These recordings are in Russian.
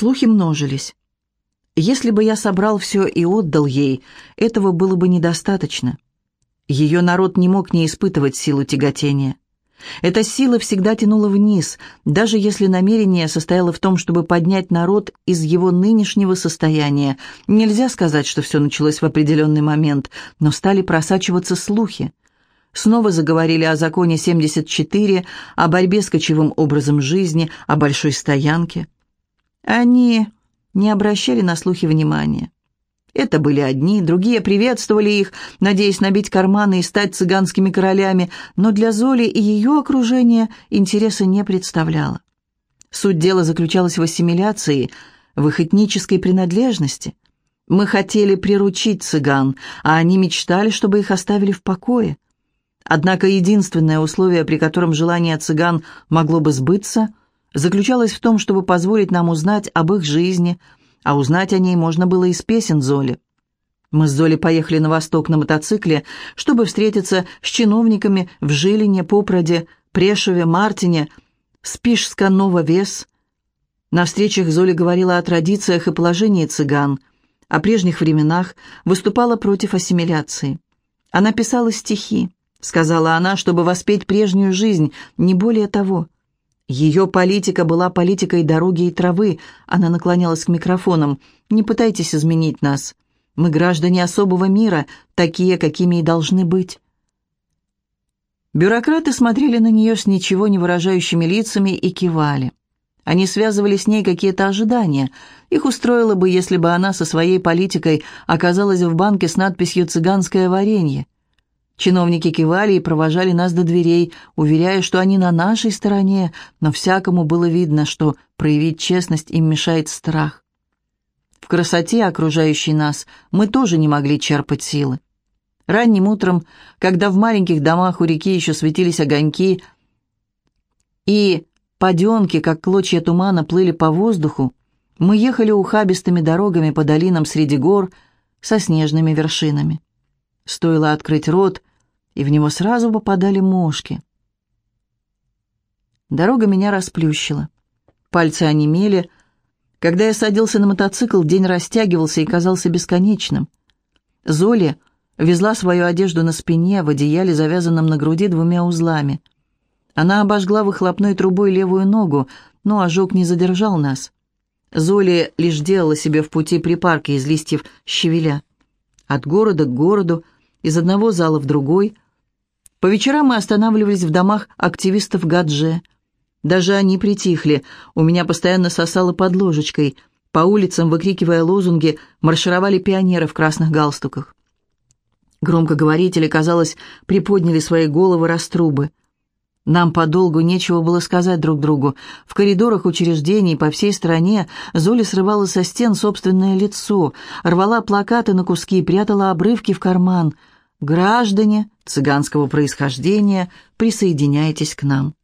Слухи множились. Если бы я собрал все и отдал ей, этого было бы недостаточно. Ее народ не мог не испытывать силу тяготения. Эта сила всегда тянула вниз, даже если намерение состояло в том, чтобы поднять народ из его нынешнего состояния. Нельзя сказать, что все началось в определенный момент, но стали просачиваться слухи. Снова заговорили о законе 74, о борьбе с кочевым образом жизни, о большой стоянке. Они не обращали на слухи внимания. Это были одни, другие приветствовали их, надеясь набить карманы и стать цыганскими королями, но для Золи и ее окружения интереса не представляло. Суть дела заключалась в ассимиляции, в их этнической принадлежности. Мы хотели приручить цыган, а они мечтали, чтобы их оставили в покое. Однако единственное условие, при котором желание цыган могло бы сбыться, заключалось в том, чтобы позволить нам узнать об их жизни, а узнать о ней можно было из песен Золи. Мы с Золи поехали на восток на мотоцикле, чтобы встретиться с чиновниками в Жилине, Попроде, Прешеве, Мартине, Спишска, Нововес. На встречах Золи говорила о традициях и положении цыган, о прежних временах, выступала против ассимиляции. Она писала стихи, сказала она, чтобы воспеть прежнюю жизнь, не более того – ее политика была политикой дороги и травы. Она наклонялась к микрофонам. «Не пытайтесь изменить нас. Мы граждане особого мира, такие, какими и должны быть». Бюрократы смотрели на нее с ничего не выражающими лицами и кивали. Они связывали с ней какие-то ожидания. Их устроило бы, если бы она со своей политикой оказалась в банке с надписью «Цыганское варенье». Чиновники кивали и провожали нас до дверей, уверяя, что они на нашей стороне, но всякому было видно, что проявить честность им мешает страх. В красоте, окружающей нас, мы тоже не могли черпать силы. Ранним утром, когда в маленьких домах у реки еще светились огоньки, и поденки, как клочья тумана, плыли по воздуху, мы ехали ухабистыми дорогами по долинам среди гор со снежными вершинами. Стоило открыть рот, и в него сразу попадали мошки. Дорога меня расплющила. Пальцы онемели. Когда я садился на мотоцикл, день растягивался и казался бесконечным. Золи везла свою одежду на спине, в одеяле, завязанном на груди двумя узлами. Она обожгла выхлопной трубой левую ногу, но ожог не задержал нас. Золи лишь делала себе в пути припарки из листьев щавеля. От города к городу, из одного зала в другой — по вечерам мы останавливались в домах активистов Гадже. Даже они притихли, у меня постоянно сосало под ложечкой. По улицам, выкрикивая лозунги, маршировали пионеры в красных галстуках. Громкоговорители, казалось, приподняли свои головы раструбы. Нам подолгу нечего было сказать друг другу. В коридорах учреждений по всей стране Золи срывала со стен собственное лицо, рвала плакаты на куски, прятала обрывки в карман — Граждане цыганского происхождения, присоединяйтесь к нам.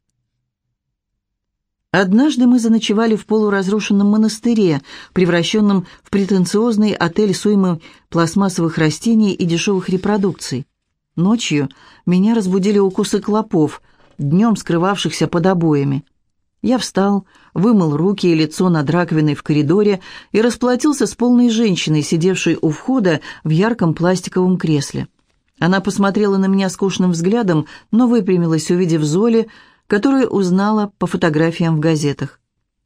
Однажды мы заночевали в полуразрушенном монастыре, превращенном в претенциозный отель с уймой пластмассовых растений и дешевых репродукций. Ночью меня разбудили укусы клопов, днем скрывавшихся под обоями. Я встал, вымыл руки и лицо над раковиной в коридоре и расплатился с полной женщиной, сидевшей у входа в ярком пластиковом кресле. Она посмотрела на меня скучным взглядом, но выпрямилась, увидев Золи, которую узнала по фотографиям в газетах.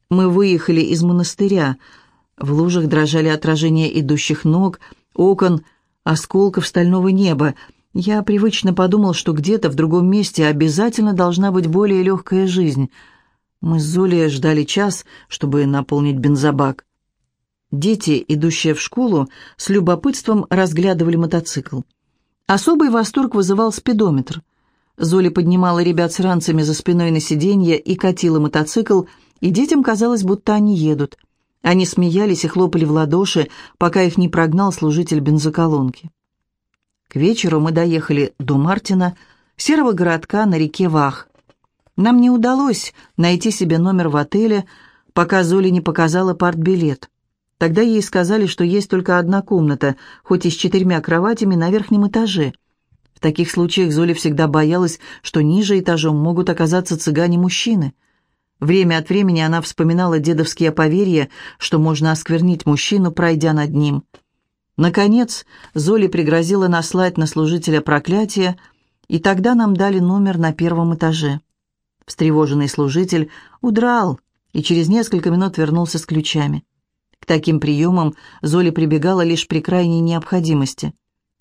Мы выехали из монастыря. В лужах дрожали отражения идущих ног, окон, осколков стального неба. Я привычно подумал, что где-то в другом месте обязательно должна быть более легкая жизнь. Мы с Золей ждали час, чтобы наполнить бензобак. Дети, идущие в школу, с любопытством разглядывали мотоцикл. Особый восторг вызывал спидометр. Золя поднимала ребят с ранцами за спиной на сиденье и катила мотоцикл, и детям казалось, будто они едут. Они смеялись и хлопали в ладоши, пока их не прогнал служитель бензоколонки. К вечеру мы доехали до Мартина, серого городка на реке Вах. Нам не удалось найти себе номер в отеле, пока Золя не показала партбилет. Тогда ей сказали, что есть только одна комната, хоть и с четырьмя кроватями на верхнем этаже. В таких случаях Золя всегда боялась, что ниже этажом могут оказаться цыгане-мужчины. Время от времени она вспоминала дедовские поверья, что можно осквернить мужчину, пройдя над ним. Наконец, Золи пригрозила наслать на служителя проклятие, и тогда нам дали номер на первом этаже. Встревоженный служитель удрал и через несколько минут вернулся с ключами. К таким приемам Золи прибегала лишь при крайней необходимости.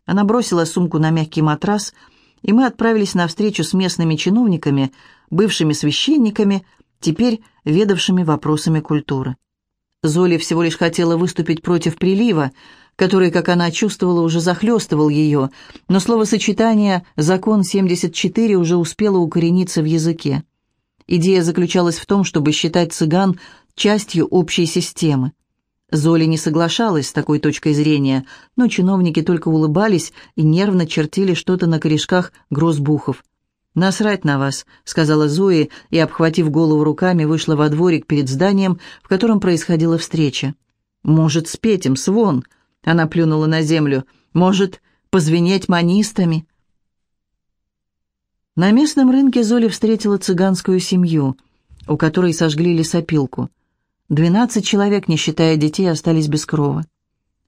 Она бросила сумку на мягкий матрас, и мы отправились на встречу с местными чиновниками, бывшими священниками, теперь ведавшими вопросами культуры. Золи всего лишь хотела выступить против прилива, который, как она чувствовала, уже захлестывал ее, но словосочетание «закон 74» уже успело укорениться в языке. Идея заключалась в том, чтобы считать цыган частью общей системы. Золи не соглашалась с такой точкой зрения, но чиновники только улыбались и нервно чертили что-то на корешках грозбухов. «Насрать на вас», — сказала Зои и, обхватив голову руками, вышла во дворик перед зданием, в котором происходила встреча. «Может, спеть им свон?» — она плюнула на землю. «Может, позвенеть манистами?» На местном рынке Золи встретила цыганскую семью, у которой сожгли лесопилку. Двенадцать человек, не считая детей, остались без крова.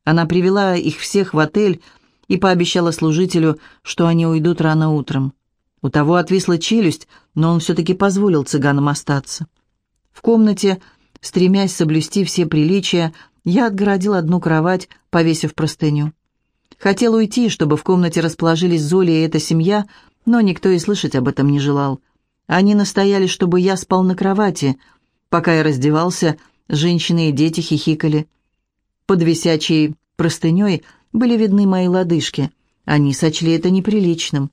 Она привела их всех в отель и пообещала служителю, что они уйдут рано утром. У того отвисла челюсть, но он все-таки позволил цыганам остаться. В комнате, стремясь соблюсти все приличия, я отгородил одну кровать, повесив простыню. Хотел уйти, чтобы в комнате расположились Золя и эта семья, но никто и слышать об этом не желал. Они настояли, чтобы я спал на кровати. Пока я раздевался, женщины и дети хихикали. Под висячей простыней были видны мои лодыжки. Они сочли это неприличным.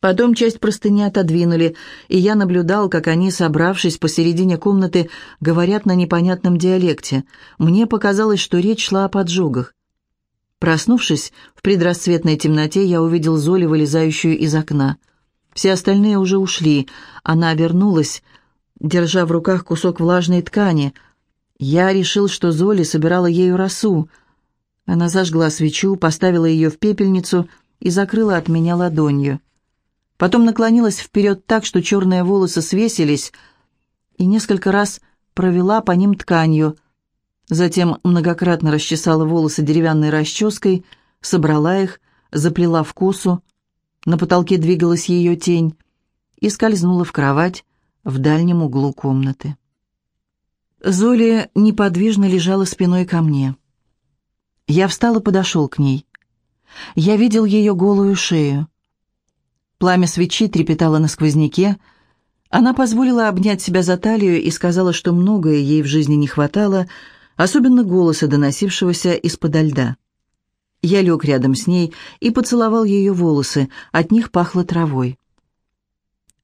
Потом часть простыни отодвинули, и я наблюдал, как они, собравшись посередине комнаты, говорят на непонятном диалекте. Мне показалось, что речь шла о поджогах. Проснувшись в предрассветной темноте, я увидел Золи, вылезающую из окна. Все остальные уже ушли. Она обернулась, держа в руках кусок влажной ткани. Я решил, что Золи собирала ею росу. Она зажгла свечу, поставила ее в пепельницу и закрыла от меня ладонью. Потом наклонилась вперед так, что черные волосы свесились, и несколько раз провела по ним тканью. Затем многократно расчесала волосы деревянной расческой, собрала их, заплела в косу. На потолке двигалась ее тень и скользнула в кровать в дальнем углу комнаты. Золи неподвижно лежала спиной ко мне. Я встал и подошел к ней. Я видел ее голую шею. Пламя свечи трепетало на сквозняке. Она позволила обнять себя за талию и сказала, что многое ей в жизни не хватало, особенно голоса, доносившегося из-подо льда. Я лег рядом с ней и поцеловал ее волосы, от них пахло травой.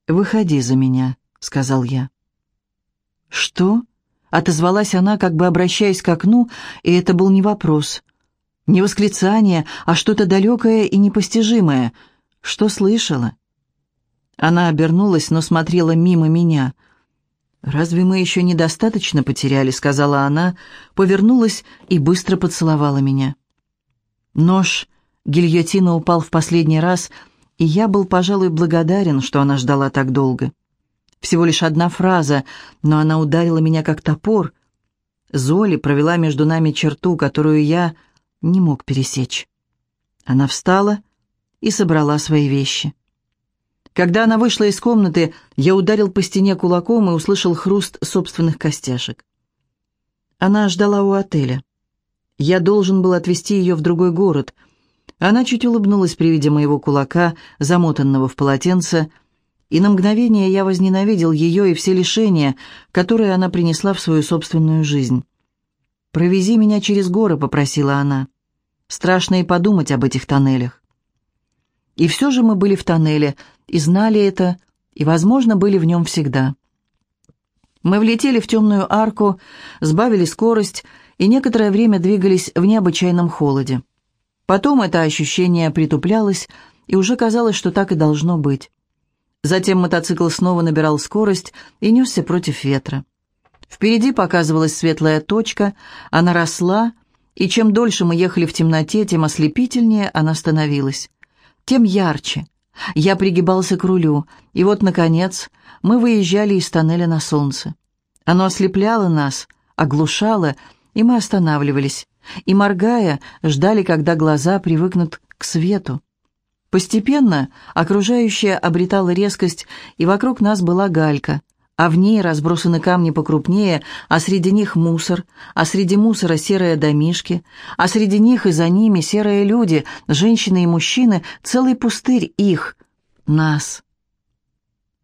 «Выходи за меня», — сказал я. «Что?» — отозвалась она, как бы обращаясь к окну, и это был не вопрос. Не восклицание, а что-то далекое и непостижимое — что слышала?» Она обернулась, но смотрела мимо меня. «Разве мы еще недостаточно потеряли?» — сказала она, повернулась и быстро поцеловала меня. Нож гильотина упал в последний раз, и я был, пожалуй, благодарен, что она ждала так долго. Всего лишь одна фраза, но она ударила меня как топор. Золи провела между нами черту, которую я не мог пересечь. Она встала и собрала свои вещи. Когда она вышла из комнаты, я ударил по стене кулаком и услышал хруст собственных костяшек. Она ждала у отеля. Я должен был отвезти ее в другой город. Она чуть улыбнулась при виде моего кулака, замотанного в полотенце, и на мгновение я возненавидел ее и все лишения, которые она принесла в свою собственную жизнь. «Провези меня через горы», — попросила она. «Страшно и подумать об этих тоннелях». И все же мы были в тоннеле, и знали это, и, возможно, были в нем всегда. Мы влетели в темную арку, сбавили скорость и некоторое время двигались в необычайном холоде. Потом это ощущение притуплялось, и уже казалось, что так и должно быть. Затем мотоцикл снова набирал скорость и несся против ветра. Впереди показывалась светлая точка, она росла, и чем дольше мы ехали в темноте, тем ослепительнее она становилась тем ярче. Я пригибался к рулю, и вот, наконец, мы выезжали из тоннеля на солнце. Оно ослепляло нас, оглушало, и мы останавливались, и, моргая, ждали, когда глаза привыкнут к свету. Постепенно окружающее обретало резкость, и вокруг нас была галька, а в ней разбросаны камни покрупнее, а среди них мусор, а среди мусора серые домишки, а среди них и за ними серые люди, женщины и мужчины, целый пустырь их, нас.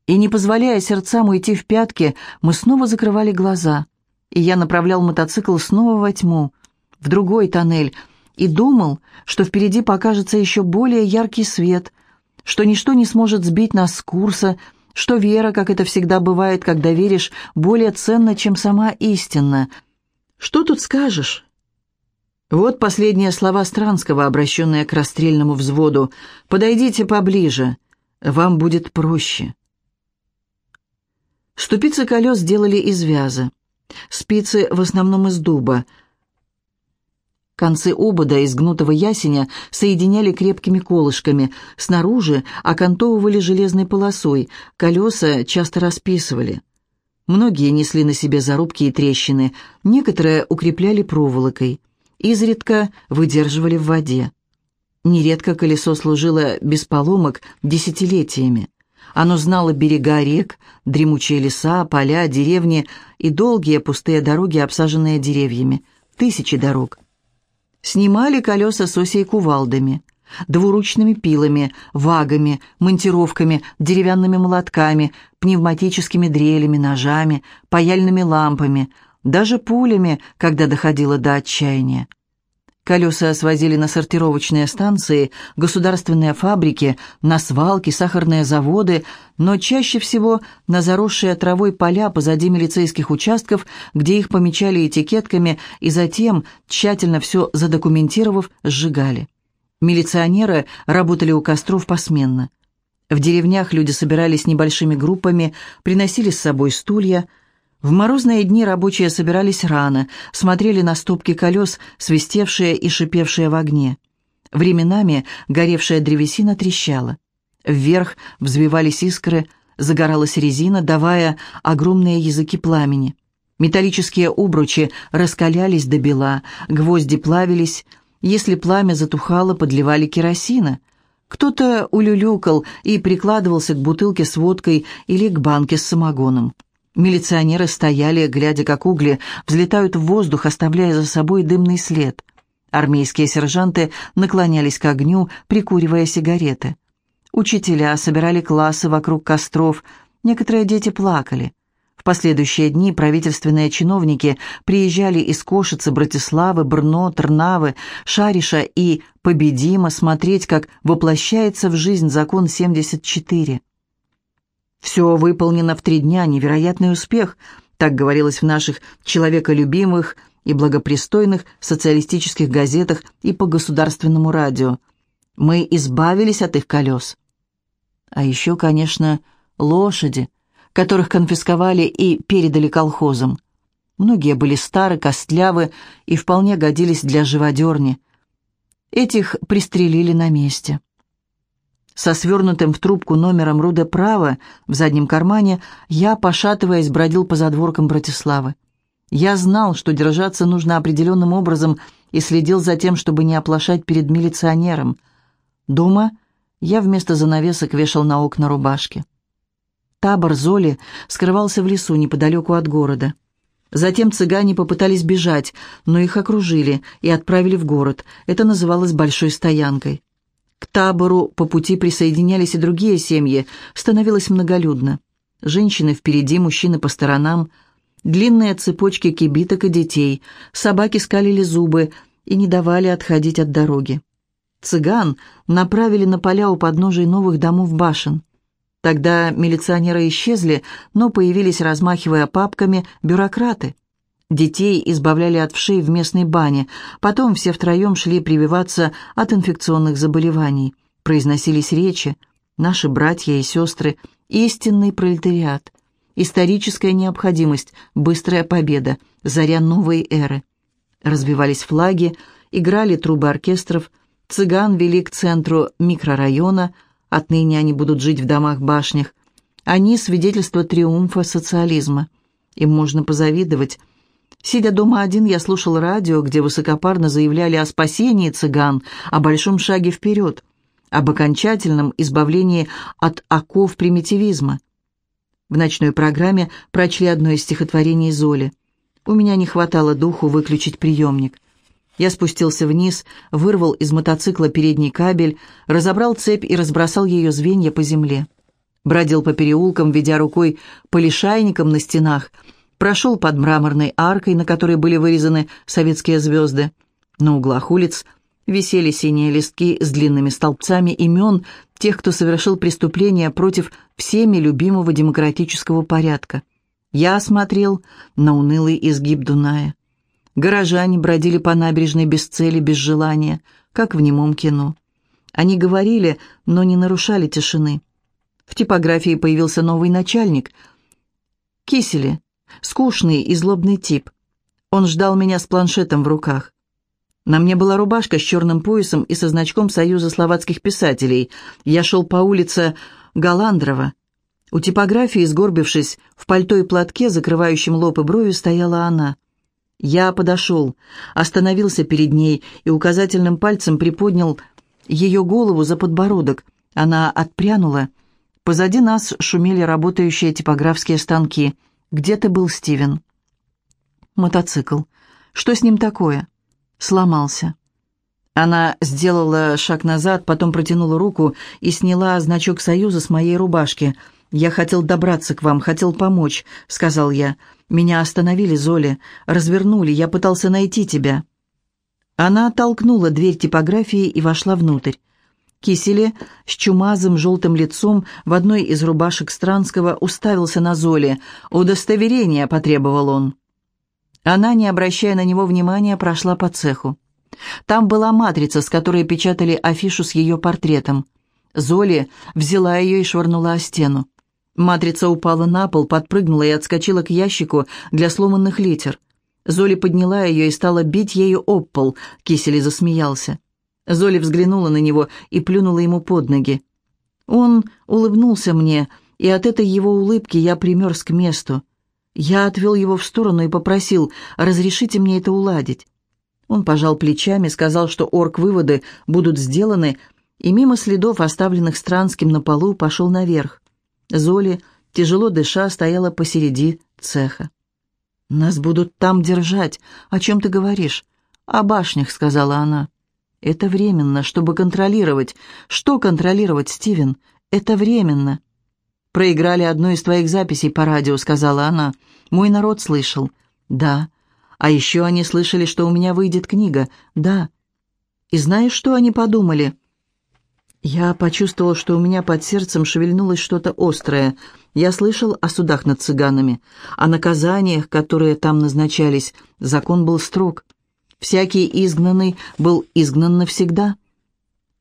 И не позволяя сердцам уйти в пятки, мы снова закрывали глаза, и я направлял мотоцикл снова во тьму, в другой тоннель, и думал, что впереди покажется еще более яркий свет, что ничто не сможет сбить нас с курса, что вера, как это всегда бывает, когда веришь, более ценна, чем сама истина. Что тут скажешь? Вот последние слова Странского, обращенные к расстрельному взводу. «Подойдите поближе, вам будет проще». Ступицы колес делали из вяза. Спицы в основном из дуба – Концы обода из гнутого ясеня соединяли крепкими колышками, снаружи окантовывали железной полосой, колеса часто расписывали. Многие несли на себе зарубки и трещины, некоторые укрепляли проволокой, изредка выдерживали в воде. Нередко колесо служило без поломок десятилетиями. Оно знало берега рек, дремучие леса, поля, деревни и долгие пустые дороги, обсаженные деревьями. Тысячи дорог. Снимали колеса с осей кувалдами, двуручными пилами, вагами, монтировками, деревянными молотками, пневматическими дрелями, ножами, паяльными лампами, даже пулями, когда доходило до отчаяния. Колеса свозили на сортировочные станции, государственные фабрики, на свалки, сахарные заводы, но чаще всего на заросшие травой поля позади милицейских участков, где их помечали этикетками и затем, тщательно все задокументировав, сжигали. Милиционеры работали у костров посменно. В деревнях люди собирались небольшими группами, приносили с собой стулья – в морозные дни рабочие собирались рано, смотрели на стопки колес, свистевшие и шипевшие в огне. Временами горевшая древесина трещала. Вверх взвивались искры, загоралась резина, давая огромные языки пламени. Металлические обручи раскалялись до бела, гвозди плавились. Если пламя затухало, подливали керосина. Кто-то улюлюкал и прикладывался к бутылке с водкой или к банке с самогоном. Милиционеры стояли, глядя, как угли взлетают в воздух, оставляя за собой дымный след. Армейские сержанты наклонялись к огню, прикуривая сигареты. Учителя собирали классы вокруг костров, некоторые дети плакали. В последующие дни правительственные чиновники приезжали из Кошицы, Братиславы, Брно, Трнавы, Шариша и Победима смотреть, как воплощается в жизнь закон 74. Все выполнено в три дня, невероятный успех, так говорилось в наших человеколюбимых и благопристойных социалистических газетах и по государственному радио. Мы избавились от их колес. А еще, конечно, лошади, которых конфисковали и передали колхозам. Многие были стары, костлявы и вполне годились для живодерни. Этих пристрелили на месте со свернутым в трубку номером Руде Право в заднем кармане, я, пошатываясь, бродил по задворкам Братиславы. Я знал, что держаться нужно определенным образом и следил за тем, чтобы не оплошать перед милиционером. Дома я вместо занавесок вешал на окна рубашки. Табор Золи скрывался в лесу неподалеку от города. Затем цыгане попытались бежать, но их окружили и отправили в город. Это называлось «большой стоянкой». К табору по пути присоединялись и другие семьи, становилось многолюдно. Женщины впереди, мужчины по сторонам, длинные цепочки кибиток и детей, собаки скалили зубы и не давали отходить от дороги. Цыган направили на поля у подножий новых домов башен. Тогда милиционеры исчезли, но появились, размахивая папками, бюрократы – Детей избавляли от вшей в местной бане. Потом все втроем шли прививаться от инфекционных заболеваний. Произносились речи. Наши братья и сестры. Истинный пролетариат. Историческая необходимость. Быстрая победа. Заря новой эры. Развивались флаги. Играли трубы оркестров. Цыган вели к центру микрорайона. Отныне они будут жить в домах-башнях. Они — свидетельство триумфа социализма. Им можно позавидовать. Сидя дома один, я слушал радио, где высокопарно заявляли о спасении цыган, о большом шаге вперед, об окончательном избавлении от оков примитивизма. В ночной программе прочли одно из стихотворений Золи. У меня не хватало духу выключить приемник. Я спустился вниз, вырвал из мотоцикла передний кабель, разобрал цепь и разбросал ее звенья по земле. Бродил по переулкам, ведя рукой по лишайникам на стенах, прошел под мраморной аркой, на которой были вырезаны советские звезды. На углах улиц висели синие листки с длинными столбцами имен тех, кто совершил преступления против всеми любимого демократического порядка. Я смотрел на унылый изгиб Дуная. Горожане бродили по набережной без цели, без желания, как в немом кино. Они говорили, но не нарушали тишины. В типографии появился новый начальник. Кисели, скучный и злобный тип. Он ждал меня с планшетом в руках. На мне была рубашка с черным поясом и со значком Союза словацких писателей. Я шел по улице Галандрова. У типографии, сгорбившись, в пальто и платке, закрывающем лоб и брови, стояла она. Я подошел, остановился перед ней и указательным пальцем приподнял ее голову за подбородок. Она отпрянула. Позади нас шумели работающие типографские станки. «Где ты был, Стивен?» «Мотоцикл. Что с ним такое?» «Сломался». Она сделала шаг назад, потом протянула руку и сняла значок Союза с моей рубашки – «Я хотел добраться к вам, хотел помочь», — сказал я. «Меня остановили, Золи, развернули, я пытался найти тебя». Она оттолкнула дверь типографии и вошла внутрь. Кисели с чумазым желтым лицом в одной из рубашек Странского уставился на Золи. «Удостоверение», — потребовал он. Она, не обращая на него внимания, прошла по цеху. Там была матрица, с которой печатали афишу с ее портретом. Золи взяла ее и швырнула о стену. Матрица упала на пол, подпрыгнула и отскочила к ящику для сломанных литер. Золи подняла ее и стала бить ею об пол. Кисели засмеялся. Золи взглянула на него и плюнула ему под ноги. Он улыбнулся мне, и от этой его улыбки я примерз к месту. Я отвел его в сторону и попросил, разрешите мне это уладить. Он пожал плечами, сказал, что орг-выводы будут сделаны, и мимо следов, оставленных Странским на полу, пошел наверх. Золи, тяжело дыша, стояла посереди цеха. «Нас будут там держать. О чем ты говоришь?» «О башнях», — сказала она. «Это временно, чтобы контролировать». «Что контролировать, Стивен? Это временно». «Проиграли одну из твоих записей по радио», — сказала она. «Мой народ слышал». «Да». «А еще они слышали, что у меня выйдет книга». «Да». «И знаешь, что они подумали?» Я почувствовал, что у меня под сердцем шевельнулось что-то острое. Я слышал о судах над цыганами, о наказаниях, которые там назначались. Закон был строг. Всякий изгнанный был изгнан навсегда.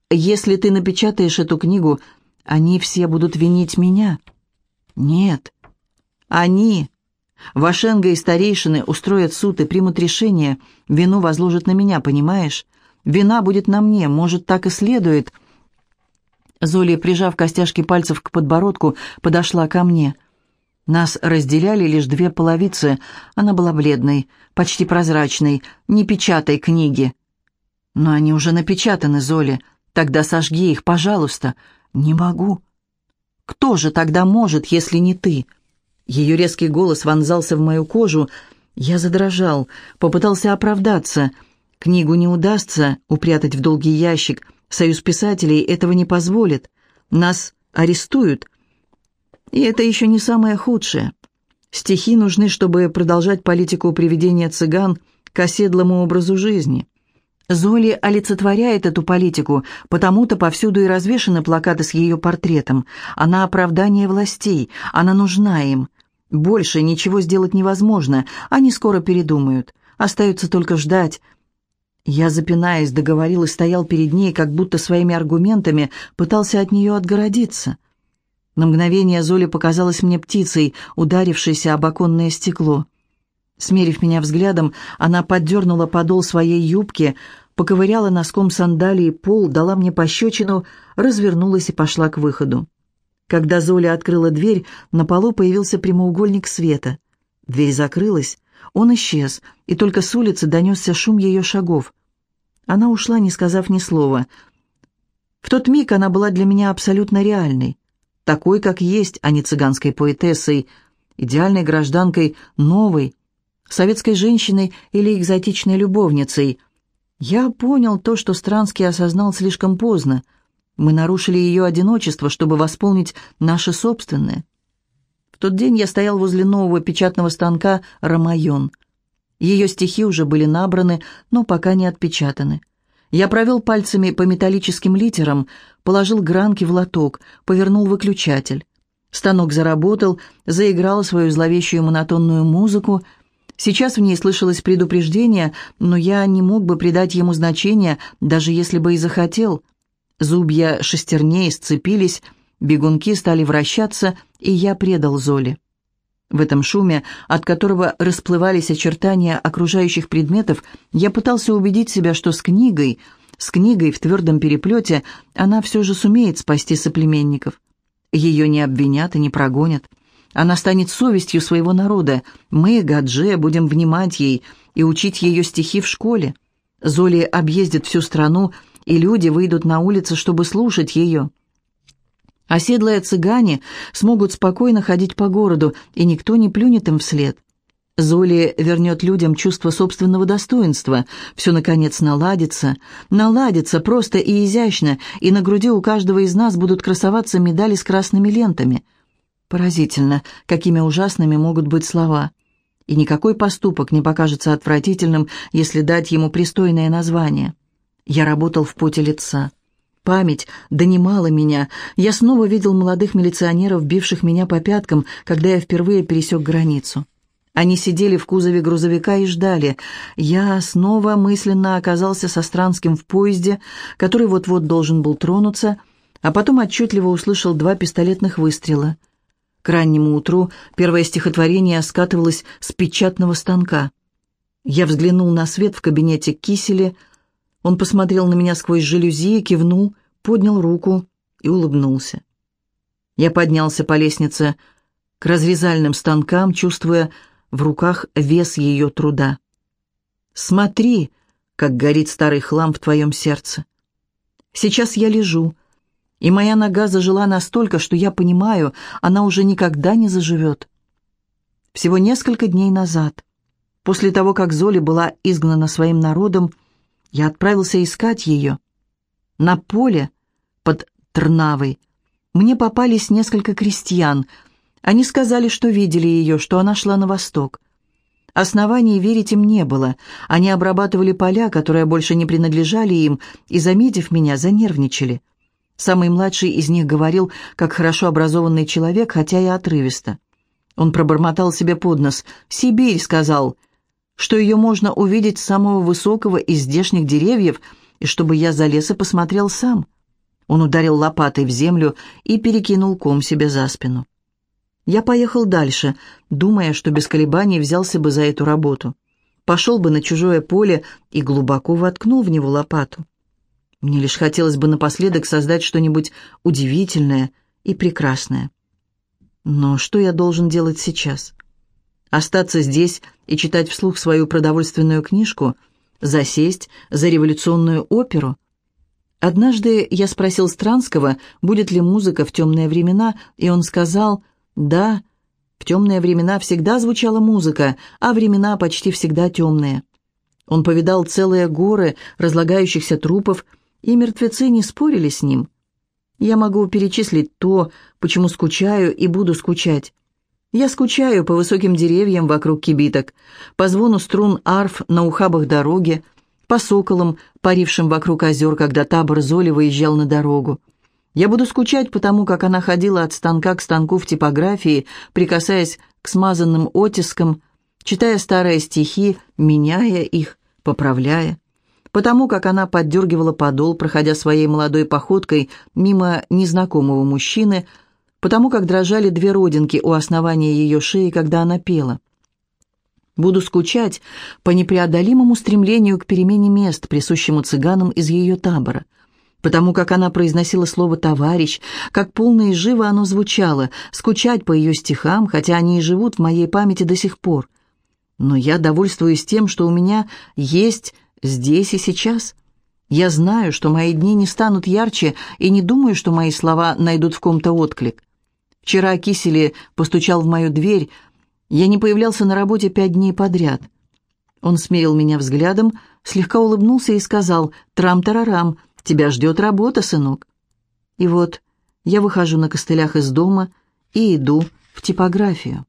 Если ты напечатаешь эту книгу, они все будут винить меня. Нет. Они, Вашенга и старейшины, устроят суд и примут решение. Вину возложат на меня, понимаешь? Вина будет на мне, может, так и следует — Золи, прижав костяшки пальцев к подбородку, подошла ко мне. Нас разделяли лишь две половицы. Она была бледной, почти прозрачной. «Не печатай книги». «Но они уже напечатаны, Золи. Тогда сожги их, пожалуйста». «Не могу». «Кто же тогда может, если не ты?» Ее резкий голос вонзался в мою кожу. Я задрожал, попытался оправдаться. Книгу не удастся упрятать в долгий ящик — Союз писателей этого не позволит. Нас арестуют. И это еще не самое худшее. Стихи нужны, чтобы продолжать политику приведения цыган к оседлому образу жизни. Золи олицетворяет эту политику, потому-то повсюду и развешаны плакаты с ее портретом. Она оправдание властей, она нужна им. Больше ничего сделать невозможно, они скоро передумают. Остается только ждать, я, запинаясь, договорил и стоял перед ней, как будто своими аргументами пытался от нее отгородиться. На мгновение Золя показалась мне птицей, ударившейся об оконное стекло. Смерив меня взглядом, она поддернула подол своей юбки, поковыряла носком сандалии пол, дала мне пощечину, развернулась и пошла к выходу. Когда Золя открыла дверь, на полу появился прямоугольник света. Дверь закрылась, он исчез, и только с улицы донесся шум ее шагов. Она ушла, не сказав ни слова. В тот миг она была для меня абсолютно реальной, такой, как есть, а не цыганской поэтессой, идеальной гражданкой новой, советской женщиной или экзотичной любовницей. Я понял то, что Странский осознал слишком поздно. Мы нарушили ее одиночество, чтобы восполнить наше собственное. В тот день я стоял возле нового печатного станка «Рамайон». Ее стихи уже были набраны, но пока не отпечатаны. Я провел пальцами по металлическим литерам, положил гранки в лоток, повернул выключатель. Станок заработал, заиграл свою зловещую монотонную музыку. Сейчас в ней слышалось предупреждение, но я не мог бы придать ему значения, даже если бы и захотел. Зубья шестерней сцепились, бегунки стали вращаться, и я предал Золе. В этом шуме, от которого расплывались очертания окружающих предметов, я пытался убедить себя, что с книгой, с книгой в твердом переплете, она все же сумеет спасти соплеменников. Ее не обвинят и не прогонят. Она станет совестью своего народа. Мы, Гадже, будем внимать ей и учить ее стихи в школе. Золи объездит всю страну, и люди выйдут на улицы, чтобы слушать ее. Оседлые цыгане смогут спокойно ходить по городу, и никто не плюнет им вслед. Золи вернет людям чувство собственного достоинства. Все, наконец, наладится. Наладится просто и изящно, и на груди у каждого из нас будут красоваться медали с красными лентами. Поразительно, какими ужасными могут быть слова. И никакой поступок не покажется отвратительным, если дать ему пристойное название. Я работал в поте лица. Память донимала меня. Я снова видел молодых милиционеров, бивших меня по пяткам, когда я впервые пересек границу. Они сидели в кузове грузовика и ждали. Я снова мысленно оказался со Странским в поезде, который вот-вот должен был тронуться, а потом отчетливо услышал два пистолетных выстрела. К раннему утру первое стихотворение скатывалось с печатного станка. Я взглянул на свет в кабинете Киселя, он посмотрел на меня сквозь жалюзи, кивнул, поднял руку и улыбнулся. Я поднялся по лестнице к разрезальным станкам, чувствуя в руках вес ее труда. «Смотри, как горит старый хлам в твоем сердце. Сейчас я лежу, и моя нога зажила настолько, что я понимаю, она уже никогда не заживет. Всего несколько дней назад, после того, как Золи была изгнана своим народом, я отправился искать ее. На поле под Трнавой мне попались несколько крестьян. Они сказали, что видели ее, что она шла на восток. Оснований верить им не было. Они обрабатывали поля, которые больше не принадлежали им, и, заметив меня, занервничали. Самый младший из них говорил, как хорошо образованный человек, хотя и отрывисто. Он пробормотал себе под нос. «Сибирь», — сказал, что ее можно увидеть с самого высокого из здешних деревьев, и чтобы я залез и посмотрел сам. Он ударил лопатой в землю и перекинул ком себе за спину. Я поехал дальше, думая, что без колебаний взялся бы за эту работу. Пошел бы на чужое поле и глубоко воткнул в него лопату. Мне лишь хотелось бы напоследок создать что-нибудь удивительное и прекрасное. Но что я должен делать сейчас? Остаться здесь и читать вслух свою продовольственную книжку, засесть за революционную оперу. Однажды я спросил Странского, будет ли музыка в темные времена, и он сказал, да, в темные времена всегда звучала музыка, а времена почти всегда темные. Он повидал целые горы разлагающихся трупов, и мертвецы не спорили с ним. Я могу перечислить то, почему скучаю и буду скучать. Я скучаю по высоким деревьям вокруг кибиток, по звону струн арф на ухабах дороги, по соколам, парившим вокруг озер, когда табор Золи выезжал на дорогу. Я буду скучать потому, как она ходила от станка к станку в типографии, прикасаясь к смазанным оттискам, читая старые стихи, меняя их, поправляя. Потому как она поддергивала подол, проходя своей молодой походкой мимо незнакомого мужчины – потому как дрожали две родинки у основания ее шеи, когда она пела. Буду скучать по непреодолимому стремлению к перемене мест, присущему цыганам из ее табора, потому как она произносила слово «товарищ», как полно и живо оно звучало, скучать по ее стихам, хотя они и живут в моей памяти до сих пор. Но я довольствуюсь тем, что у меня есть здесь и сейчас. Я знаю, что мои дни не станут ярче, и не думаю, что мои слова найдут в ком-то отклик. Вчера Кисели постучал в мою дверь. Я не появлялся на работе пять дней подряд. Он смерил меня взглядом, слегка улыбнулся и сказал «Трам-тарарам, тебя ждет работа, сынок». И вот я выхожу на костылях из дома и иду в типографию.